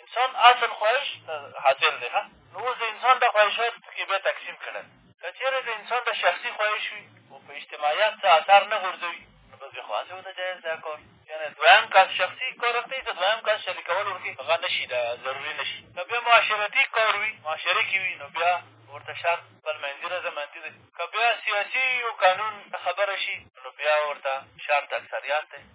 انسان اصل خواهش حاصل دی ښه نو اوس د انسان دا خواهشات کې بیا تقسیم کړل که چېرې د انسان د شخصي خواهش وي او په اجتماعیت څه اثر نه غورځوي نو بس بیا خو هسې ورته جایز دا کار یعنې دویم کس شخصي کار ورته د دویم کس شریکول ورکې هغه نه شي دا ضروري نه شي که بیا معاشرتي کار وي معاشرې کښې وي نو بیا ورته شرط خپل منځي رضامندي دی که بیا سیاسي یو قانون ته خبره شي نو بیا ورته شرط اکثریت دی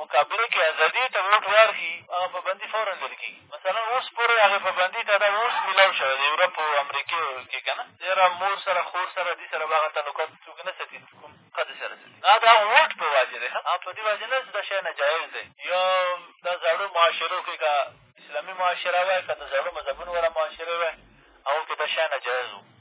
مقابله کښې ازادې ته ووټ واخښي هغه پابندي فوراً لرې کېږي مثلاً اوس پورې هغې پابندي ته دا اوس ملاؤ شوې د یورپ او امریکې کښې که نه یاره مور سره خور سره دي سره به هغه تعلقات څوک نه ساتي کوم ښځې سره ساتي دا د هغه ووټ په واجې دی ښه په دې واجې نه چې دا شی ناجایز دی یا دا زاړو معاشرو کښې که اسلامي معاشره وای که د زاړو مذهبونو والا معاشره وای هغو کښې دا شی ناجایز و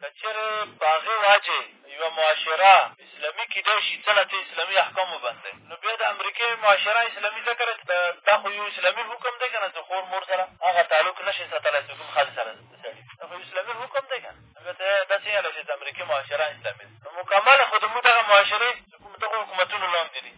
که چېرې په هغې واجې یوه معاشره اسلامي کېدای شي څه له څه اسلامي احکام وبندی نو بیا د امریکې معاشره اسلامي ځکه ده چې دا خو یو اسلامي حکم دی که نه د خور مور سره هغه تعلق نه شي ساتلی چې کوم ښځې سره سړي دا خو اسلامي حکم دی که نه نو بیا ته دا څنګه ده چې د امریکې معاشره اسلامي ده نو مکمله خو زموږ دغه معاشرې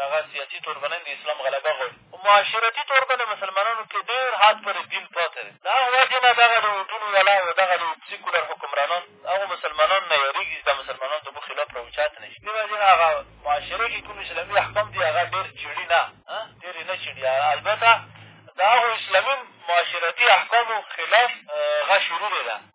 دغه سیاسي توربنۍ د اسلام غلبه غواړي په معاشرتي طور به د مسلمانانو کښې ډېر حد پورې دین پاتې دی د هغه وجې نه دغه د اوټونو والا او دغه د سیکولر حکمرانان هغو مسلمانانو نه یارېږي چې دا مسلمانان زموږ خلاف راوچات نه شي دې وجې نه هغه معاشره کښې کوم اسلامي احکام دي هغه ډېر چېړي نه ډېر یې نه چېړي البته د هغو اسلامي معاشرتي احکامو خلاف هغه شروع دی ده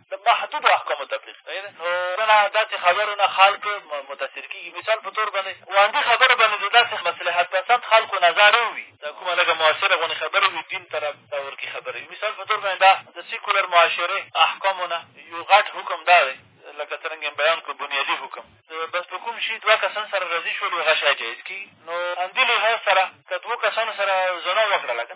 د محدودو احکامو تطبیق دی نو کله داسې خبرو نه خلک متاثر کېږي مثال په طور باندې واندي خبرو باندې د داسې مصلحت پسند خلکو نظر وي دا کومه لږه مؤثره غونې خبرې وي دین طرف دور کښې خبرې وي مثال په طور باندې دا د سیکولر معاشرې احکامو نه یو غټ حکم دا دی لکه څرنګه یې بیان کړو بنیادي حکم بس په کوم شي دوه کسان سره راضي شول هغه شی جایز کېږي نو همدې لحاظ سره که دوو کسانو سره زنا وکړله که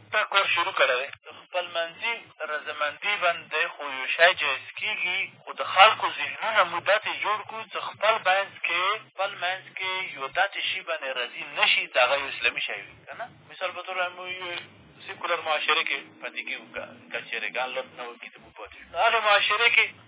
تا کار شروع کړی دی. د خپلمنځي رضامندي باندې خو یو شی جایز کېږي، خو د خلکو ذهنونه موږ داسې جوړ کړو چې خپل منځ کې خپل منځ کې یو داسې شي باندې راضي نه شي چې هغه یو اسلامي شی وي که نه. مثال په طور موږ یو سیکولر معاشرې کې پاتې کېږو که که چېرې ګان لوف نه وکړي ته موږ پاتې شو. نو هغې معاشرې کې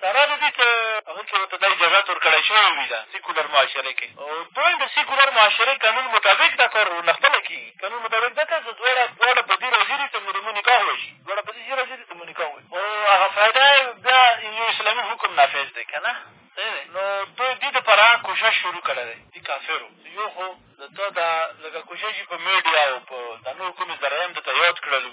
سره له دې که هغوی ته ورته دا اجازات ورکړی شوی وي دا سیکولر معاشرې کښې دوی د سیکولر معاشرې قانون مطابق دا کار ورنه خپله کېږي قانون مطابق دا کار زه دواړه دواړه بدي راځي دي ته مو د مو نکاح وشي دواړه بدي چې راځي دي ته مو نکاح وشي او هغه فایده بیا یو اسلامي حکم نافظ دی که نه نو دوی دې دپاره کوشش شروع کړی دی دې کافرو یو خو د تا دا لکه کوشش یې په میډیا او په دا نور کومې ذرایع هم درته یاد کړلو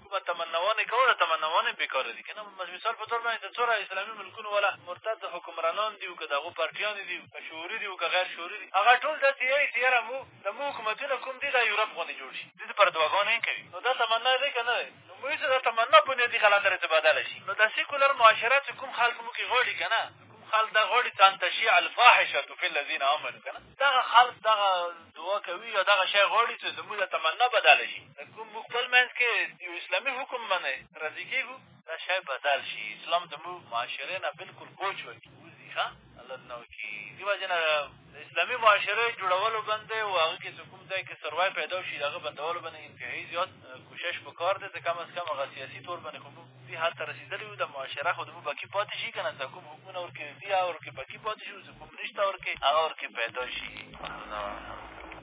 کومه تمناوانې کوه دا تمناوانې بېکاره دي که نه مثال په طور باندې د څوره اسلامي ملکونو والا مرتد حکمرانان دي که د هغو پارټیانې دي که شعوري دي که غیر شعوري دي هغه ټول داسې یایي چې یاره مو د مو حکومتونه کوم دي دا یورپ غوندې جوړ شي دې دپاره دعاګانې کوي نو دا تمنا دی که نه دی نو موږ دا تمنا بنیادي خلاص سره تبادله شي نو دا سیکولر معاشره چې کوم خلک موږ کښې غواړي که نه کوم خلک دا غواړي ځان تشیع الفاحشة فی الذین آمنو که نه دغه خلک دغه دعا کوي یا دغه شی غواړي چې زموږ د تمنا بدله شي کوم موږ خپل منځ کښې یو اسلامي حکم منئ راضي کېږو دا شی بدل شي اسلام زموږ معاشرې نه بلکل کوچ وکړي وځي ښه الله دې نه وکړي دې وجې نه د اسلامي معاشرې جوړولو باندې او هغه کښې چې کوم ځای کښې سروای پیدا شي د هغه بندولو باندې انتهایي زیات کوشش په کار دی چې کم از کم هغه سیاسي طور باندې خو موږ دې حد ته رسېدلي یو د معاشره خو زموږ باقي پاتې شي که نه څه کوم حکمونه ورکې دي هغه ورکې باقي پاتې شي چې کوم نشته ورکې هغه ورکې پیدا شي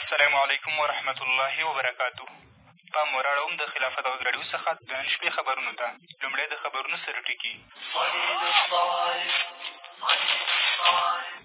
السلام علیکم ورحمت الله وبرکاتو پام وراړوم د خلافت غږ راډیو څخه د نن شپې خبرونو ته لومړی د خبرونو سرټکي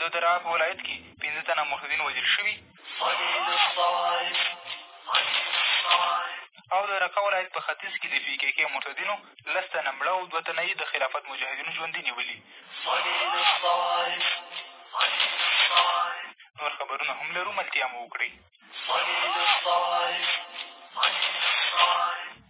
د درعا په ولایت کې پېنځه تنه ملحدین وژل شوي او د رقه ولایت په ختیځ کې د پي کې کې مرتدینو لس تنه مړه او دوه تنه یې د خلافت مجاهدینو ژوندي نیولي نور خبرونه هم لرو ملتیا مو وکړئ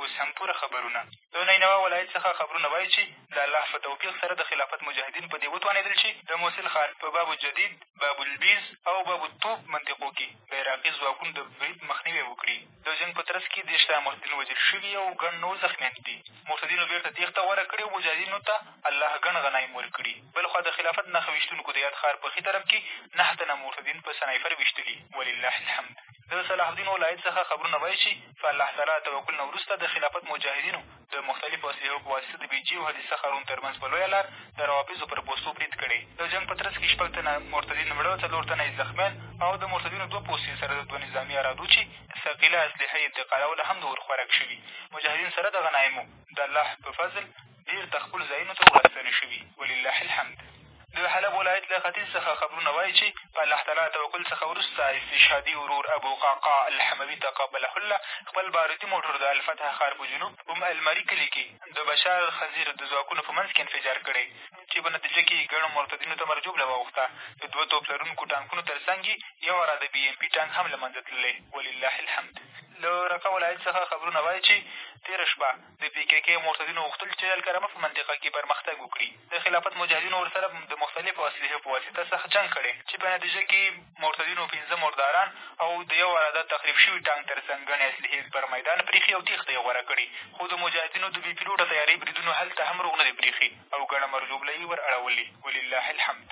اوس هم پوره خبرونه له نینوا ولایت څخه خبرونه وایي چې د الله په توفیق سره د خلافت مجاهدین په دې وتوانېدل چې د موصل ښار په باب الجدید باب البیز او باب الطوب منطقو کې د عراقي ځواکونو د برید مخنیوی وکړي د جنګ په ترڅ کې دېرش تنه مرتدین وژل شوي او ګڼ نور زخمیان دي مرتدینو بېرته تېښته غوره کړې او مجاهدینو ته الله ګڼ غنایم ورکړي بلخوا د خلافت نښه ویشتونکو د یاد ښار په ښي طرف کې نهه تنه مرتدین په سنایفر ویشتلي ولله الحمد د صلاح الدین ولایت څخه خبرونه وایي چې په الله تعالی توکل نه وروسته د خلافت مجاهدینو د مختلفو اسلحو په واسطه د بیجې او حدیثه ښارونو تر منځ په لویه لار د روافظو پر پوستو برید کړی. د جنګ په ترڅ کې شپږ تنه مرتدین مړه، څلور تنه یې زخمیان او د مرتدینو دوه پوستې سره د دوه نظامي ارادو چې ثقیله اسلحه یې انتقالوله هم د اور خوراک شوي مجاهدین سره د غنایمو د الله په فضل بېرته خپلو ځایونو ته وراستنې شوي ولله الحمد. د حلب ولایت له ختیځ څخه خبرونه وایي چې په الله تعالی توکل څخه وروسته استشهادي ورور ابوقعقاع الحموي تقبله الله خپل بارودي موټر د الفتح ښار په جنوب ام المري کلي کې د بشار الخضیر د ځواکونو په منځ کې انفجار کړی چې په نتیجه کې یې ګڼو مرتدینو ته مرجوبله واوښته د دوه توپ لرونکو ټانکونو تر څنګ یې یو اره د بي ایم پي ټانک هم له منځه تللی ولله الحمد له رقه ولایت څخه خبرونه وایي چې تېره شپه د پي کې کې مرتدینو غوښتل چې الکرمه په منطقه کې پرمختګ وکړي د خلافت مجاهدینو ورسره د مختلفو اسلحو په واسطه سخت جنګ کړی چې په نتیجه کې مرتدینو پېنځه مرداران او د یو عراده تخریب شوي ټانک تر څنګ ګڼې اسلحې پر میدان پرېښي او تېښته یې غوره کړې خو د مجاهدینو د بې پیلوټه طیارې بریدونو هلته هم روغ نه دی پرېښي او ګڼه مرجوبله یې ور اړولې ولله الحمد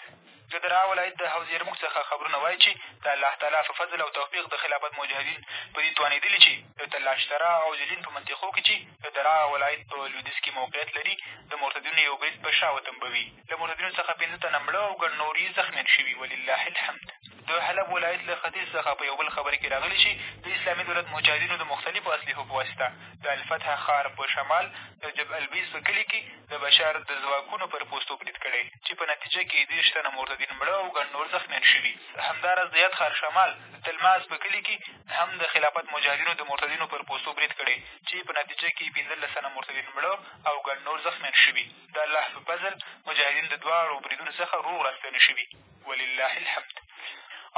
د درعا ولایت د حوض یرموک څخه خبرونه وایي چې د الله تعالی په فضل او توفیق د خلافت مجاهدین په دې توانېدلي چې د تلاش ترا او جلین په منطقو کې چې د درعا ولایت په لویدیځ کې موقعیت لري د مرتدینو یو برید په شا وتمبوي له مرتدینو څخه پېنځه تنه مړه او ګڼ نور یې زخمیان شوي ولله الحمد د حلب ولایت له ختیځ څخه په یو بل خبر کې راغلي چې د اسلامي دولت مجاهدینو د مختلفو اسلحو په واسطه د الفتح ښار په شمال د جب البیز په کلي کې د بشر د ځواکونو پر پوستو برید کړی چې په نتیجه کې یې دېرش تنه مرتدین مړه او ګڼ نور زخمیان شوي. همداراز د یاد ښار شمال د تلماز په کلي کې هم د خلافت مجاهدینو د مرتدینو پر پوستو برید کړی چې په نتیجه کې یې پېنځلس تنه مرتدین مړه او ګڼ نور زخمیان شوي. د الله په فضل مجاهدین د دواړو بریدونو څخه روغ راستانه شوي. ولله الحمد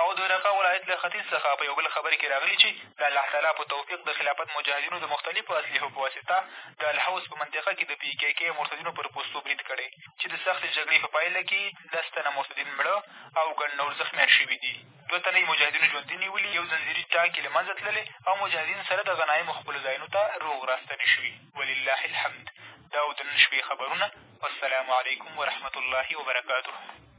او د رقه ولایت له ختیځ څخه په یو بل خبر کې راغلي چې د الله تعالی په توفیق د خلافت مجاهدینو د مختلفو اسلحو په واسطه د الحوس په منطقه کې د پي کې کې مرتدینو پر پوستو برید کړی چې د سختې جګړې په پایله کې لس تنه مرتدین مړه او ګڼ نور زخمیان شوي دي دوه تنه یې مجاهدینو ژوندي نیولي یو ځنځیري ټانک یې له منځه تللی او مجاهدین سره د غنایمو خپلو ځایونو ته روغ راستنې شوي ولله الحمد دا او د نن شپې خبرونه والسلام علیکم ورحمة الله وبرکاته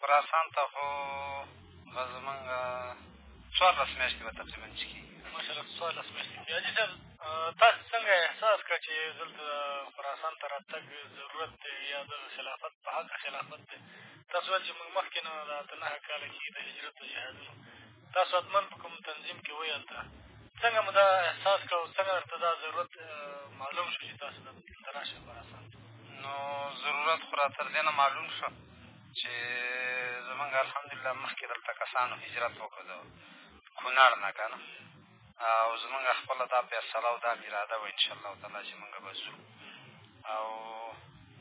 خراسان ته خو به زمونږ څوارلس میاشتې به تقریبا چې کېږي ماشاءالله څوارلس میاشتې کېږي حاجي صاحب تاسو څنګه احساس کړه چې دلته خراسان ته راتګ ضرورت دی یا د خلافت په حق خلافت دی تاسو ویل چې مونږ مخکې نه د اته نهه کاله کېږي د هجرت د جهادونو تاسو حتما په کوم تنظیم کښې ویل ته څنګه مو دا احساس کړه او څنګه درته دا ضرورت معلوم شو چې تاسو دلته راشئ خراسان نو ضرورت خو را تر دې نه معلوم شو چې زمونږ الحمدلله مخکې دلته کسانو هجرت وکړو د کونړ نه که نه او زمونږ خپله دا فیصله او دا اراده وه انشاءالله تعالی چې مونږ به ځو او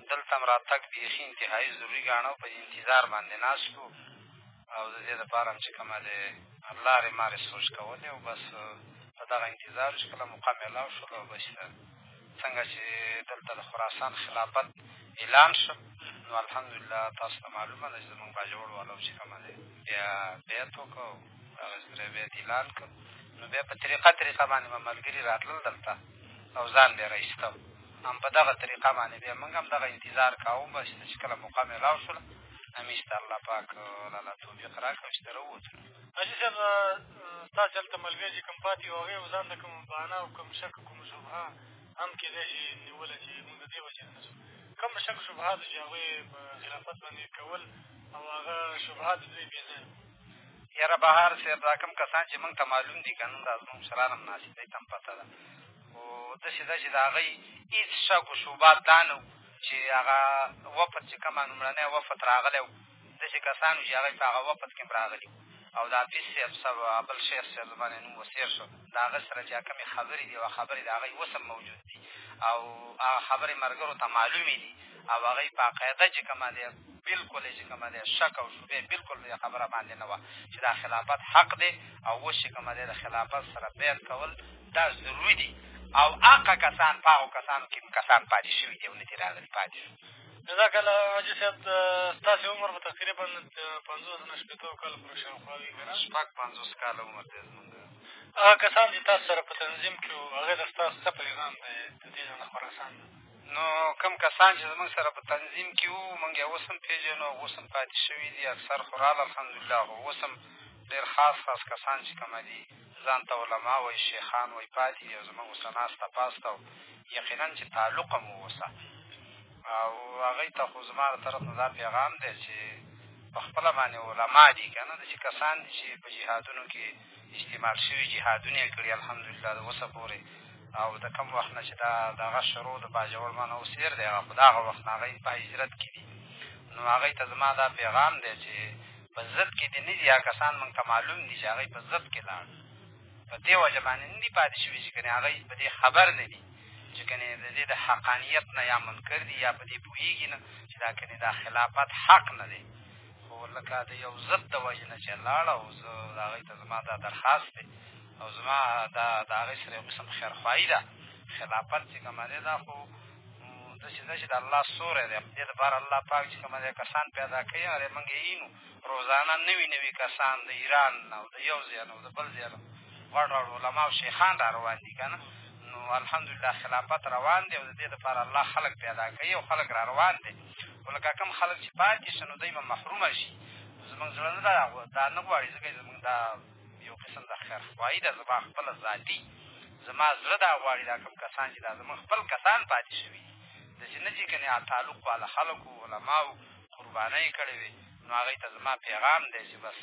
دلته هم راتګ بیخي انتهایي ضروري ګاڼو په انتظار باندې ناست او د دې دپاره هم چې کومه د لارې مارې سوچ کولې او بس په دغه انتظار چې کله موقع میلاو شول او بس څنګه چې دلته د خراسان خلافت اعلان شو نو الحمدلله تاسو ته معلومه ده چې زمونږ باجوړ والو چې کومه دی بیا بیعت وکړو هغه سره بیعت اعلان کړ نو بیا په طریقه طریقه باندې به ملګري راتلل دلته او ځان بیا رایسته هم په دغه طریقه باندې بیا مونږ هم دغه انتظار کاوه بس چې کله موقع میلاو شوله همېش ته الله پاک لالا توفیق را کړو چې ته راووتلو حاجي صاحب ستاسو چې هلته ملګري چې کوم پاتې وو هغې ځان ته کوم بهانه او کوم شک کوم شبهه هم کېدای شي نیوله چې مونږ د دې وجې نه شو کوم شک شبهات چې هغوی په خلافت باندې کول او هغه شبهات د دوی بې ځایه یاره بهار صاحب دا کوم کسان چې مونږ ته معلوم دي که نه دا زمونږ مشران هم ناست دی ته هم پته ده خو داسې ده چې د هغوی هېڅ شک و شبهات دا نه چې هغه وفد چې کومه لومړنی وفد راغلی و داسې کسان وو چې هغوی په هغه وخت کښې هم راغلي وو او د حافظ صاحب صاحب بل شیخ صاحب زما نه نوم وسېر شو د هغه سره چې کومې خبرې دي او خبرې د هغوی اوس هم موجود دي او هغه خبرې ملګرو ته معلومې دي او هغوی په عقیده چې کومه دی بلکل یې چې کومه دی شک او شبې بلکل دې خبره باندې نه وه چې دا خلافت حق دی او اوس چې کومه دی د خلافت سره بیل کول دا ضروري دي او هغه کسان په هغو کسانو کښې کسان پاتې شوي دي او نه دي راغلي پاتې شو جزاک الله حاجي صاحب ستاسې عمر به تقریبا پنځوس نه شپېتو کالو پورې شاوخوا وي که نه شپږ پنځوس کاله عمر دی زمونږ هغه کسان چې تاسو سره په تنظیم کښې وو هغې ته ستاسو څه پیغام دی د دې ځانه خراسان نو کوم کسان چې زمونږ سره په تنظیم کښې وو مونږ یې اوس هم پېژنو اوس هم پاتې شوي دي اکثر خو راله الحمدلله خو اوس هم ډېر خاص خاص کسان چې کومه دي ځان ته علما وایي، شیخان وایي، پاتې دي او زموږ ورسره ناسته پاسته او یقینا چې تعلق هم واوسه او هغوی ته خو زما له طرف نه دا پیغام دی چې په خپله باندې علما دي که نه داسې کسان دي چې په جهادونو کې استعمال شوي جهادونه یې کړي الحمدلله د اوسه پورې او د کوم وخت نه چې دا د هغه شروع د باجوړ مانه اوس هېر دی هغه خو د هغه وخت نه هغوی په هجرت کې دي نو هغوی ته زما دا پیغام دی چې په ضد کې دې نه دي هغه کسان موږ ته معلوم دي چې هغوی په ضد کې لاړ په دې وجه باندې نه دي پاتې شوي چې کنې هغوی په دې خبر نه دي چې کنې د دې د حقانیت نه یا منکر دي یا په دې پوهېږي نه چې دا کنې دا خلافت حق نه دی خو لکه د یو ضد د وجې نه چې لاړه او زه د هغوی ته زما دا درخواست دی او زما دا د هغوی سره یو قسم خیرخواهي ده خلافت چې کومه دی دا خو داسې ده چې د الله سوری دی دې دپاره الله پاک چې کوم دی کسان پیدا کوي هغه موږ یې اینو روزانه نوي نوي کسان د ایران نه او د یو ځای نه او د بل ځای نه غوړ غوړ علما او شیخان را روان دي که نه نو الحمدلله خلافت روان دی او د دې دپاره الله خلک پیدا کوي او خلک را روان دی خو لکه کوم خلک چې پاتې شي نو دوی به محرومه شي زمونږ زړه نه دا نه غواړي ځکه زمونږ دا یو قسم د خیرخواهي ده زما خپله ذاتي زما زړه دا غواړي دا کوم کسان چې دا زموږ خپل کسان پاتې شوي دي داسې نه چې کنې تعلق والا خلکو علماو قربانۍ کړې وې نو هغوی ته زما پیغام دی چې بس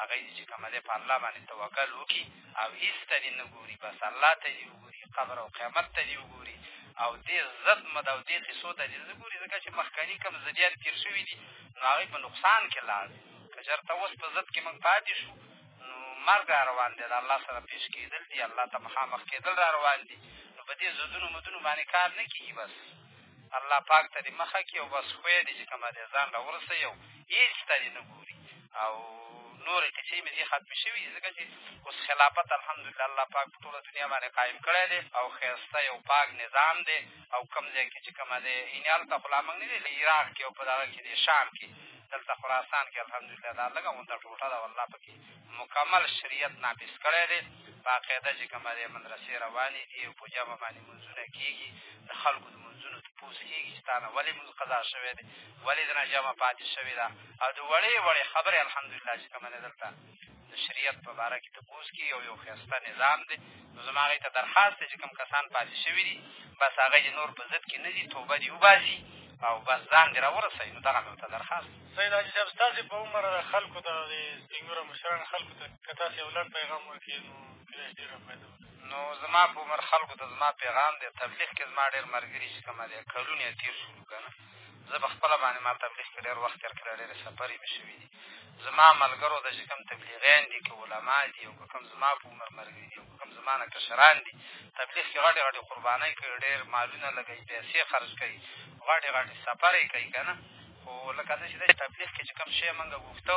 هغوی دې چې کومه دی په الله باندې توکل وکړي او هېڅ ته دې نه ګوري بس الله ته دې وګوري قبر او قیامت ته دې وګوري او دې زد مد او دې قصو ته دې نه ګوري ځکه چې مخکني کوم ذریعات تېر شوي دي نو هغوی په نقصان کښې لاړ که چېرته اوس په ضد کښې موږ پاتې شو نو مرګ را روان دی د الله سره پېش کېدل دي الله ته مخامخ کېدل را روان دي نو په دې ضدونو مدونو باندې کار نه کېږي بس الله پاک ته دې مخه کړي او بس خوی دې چې کومه دی ځان را ورسوي او هېڅ ته دې نه ګوري او نورې قصې مې دې ختمې شوي دي ځکه چې اوس خلافت الحمدلله الله پاک په ټوله دنیا باندې قایم کړی دی او ښایسته یو پاک نظام دی او کوم ځای کښې چې کومه دی یعنې هلته خو لا موږ نه دی له عراق کښې او په دغه کښې دی شام کښې دلته خراسان کې الحمدلله دا لږه غونده ټوټه ده والله پکې مکمل شریعت نافظ کړی دی باقاعده چې کومه دی مدرسې روانې دي او په جمع باندې مونځونه کېږي د خلکو د مونځونو تپوس کېږي چې تا نه ولې مونځ قضا شوی دی ولې د نه جمع پاتې شوې ده او د وړې وړې خبرې الحمدلله چې کومه دی دلته د شریعت په باره کې تپوس کېږي او یو ښایسته نظام دی نو زما هغوی ته درخواست دی چې کوم کسان پاتې شوي دي بس هغه یې نور په ضد کې نه دي توبه دې وباسي او بس ځان دې را ورسوي نو دغه مې ورته درخواست سید حاجي صاحب ستاسې په عمر خلکو ته د سپینګورو مشران خلکو ته که تاسې یو لنډ پیغام ورکړي نو کېدای شي ډېره فایده نو زما په عمر خلکو ته زما پیغام دی تبلیغ کې زما ډېر ملګري چې کومه دی کلونه یې تېر شولو که نه زه په خپله باندې ما تبلیغ کې ډېر وخت تېر کړی ډېرې سفرې مې شوي دي زما ملګرو ته چې کوم تبلیغیان دي که علما دي او که کوم زما په عمر ملګري دي او که کوم زما نه کشران دي تبلیغ کې غټې غټې قربانۍ کوي ډېر مالونه لګوي پیسې خرج کوي غټې غټې سفرې کوي که نه خو لکه څه چې دی تبلیغ کې چې کوم شی مونږ غوښته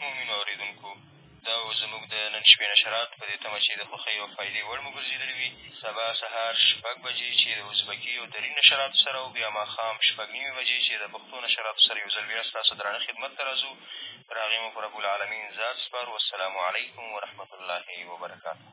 مومنو اورېدونکو دا و زموږ د نن شپې نشرات په دې تمه چې د خوښۍ او فایدې وړ مو ګرځېدلي وي سبا سهار شپږ بجې چې د ازبکي او دري نشراتو سره او بیا ماښام شپږ نیمې بجې چې د پښتو نشراتو سره یو ځل بیا ستاسو درانه خدمت ته راځو تر هغې مو په رب العالمین ذات سپارو والسلام علیکم ورحمت الله وبرکاته